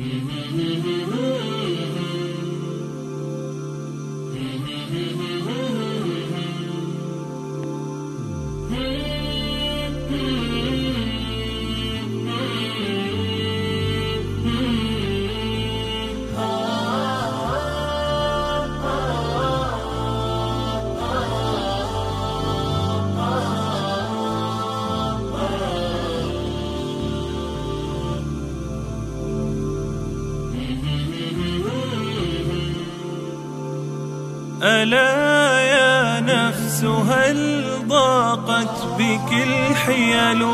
Mm-hmm. ألا يا نفس هل ضاقت بك الحيل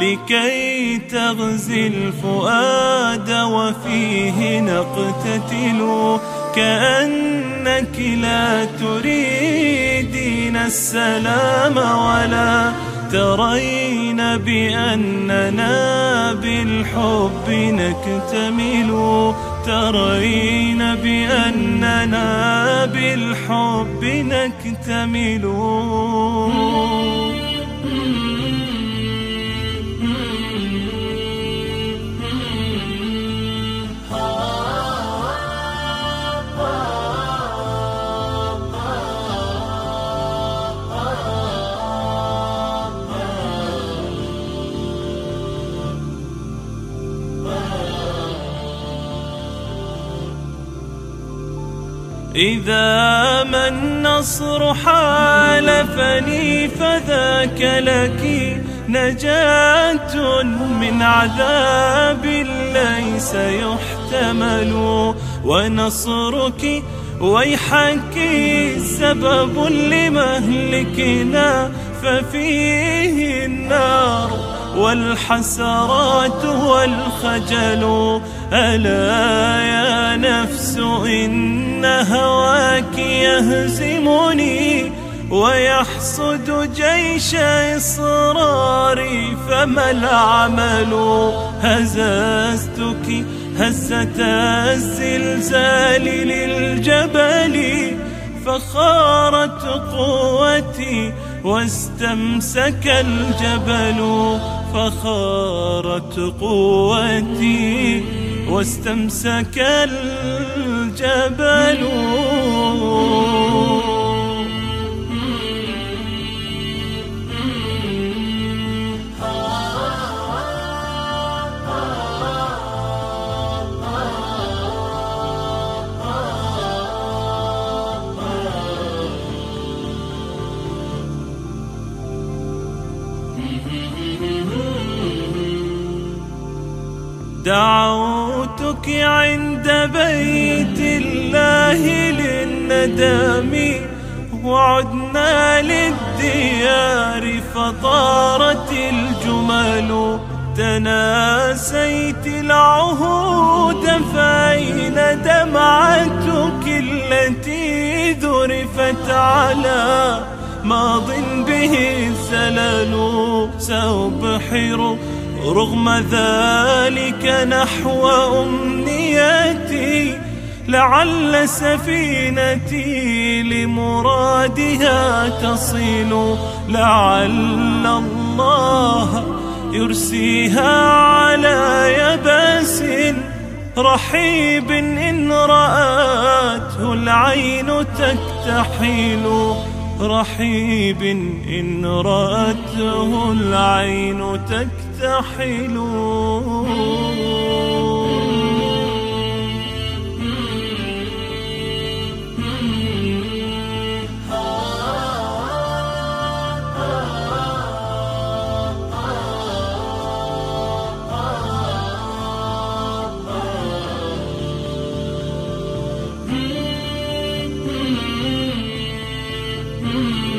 لكي تغزي الفؤاد وفيه نقتتل كأنك لا تريدين السلام ولا ترين بأننا بالحب نكتمل ترين بأننا بالحب نكتمل. إذا ما النصر حالفني فذاك لك نجاة من عذاب ليس يحتمل ونصرك ويحك سبب لمهلكنا ففيه النار. والحسرات والخجل ألا يا نفس إن هواك يهزمني ويحصد جيش إصراري فما العمل؟ هززتك هزة الزلزال للجبل فخارت قوتي واستمسك الجبل فخارت قوتي واستمسك الجبل دعوتك عند بيت الله للندم وعدنا للديار فطارت الجمل تناسيت العهود فأين دمعتك التي ذرفت على ماض به الزلل سأبحر رغم ذلك نحو أمنيتي لعل سفينتي لمرادها تصل. لعل الله يرسيها على يبس رحيب إن رأته العين تكتحل. رحيب إن رأته العين تكتحل. Oh.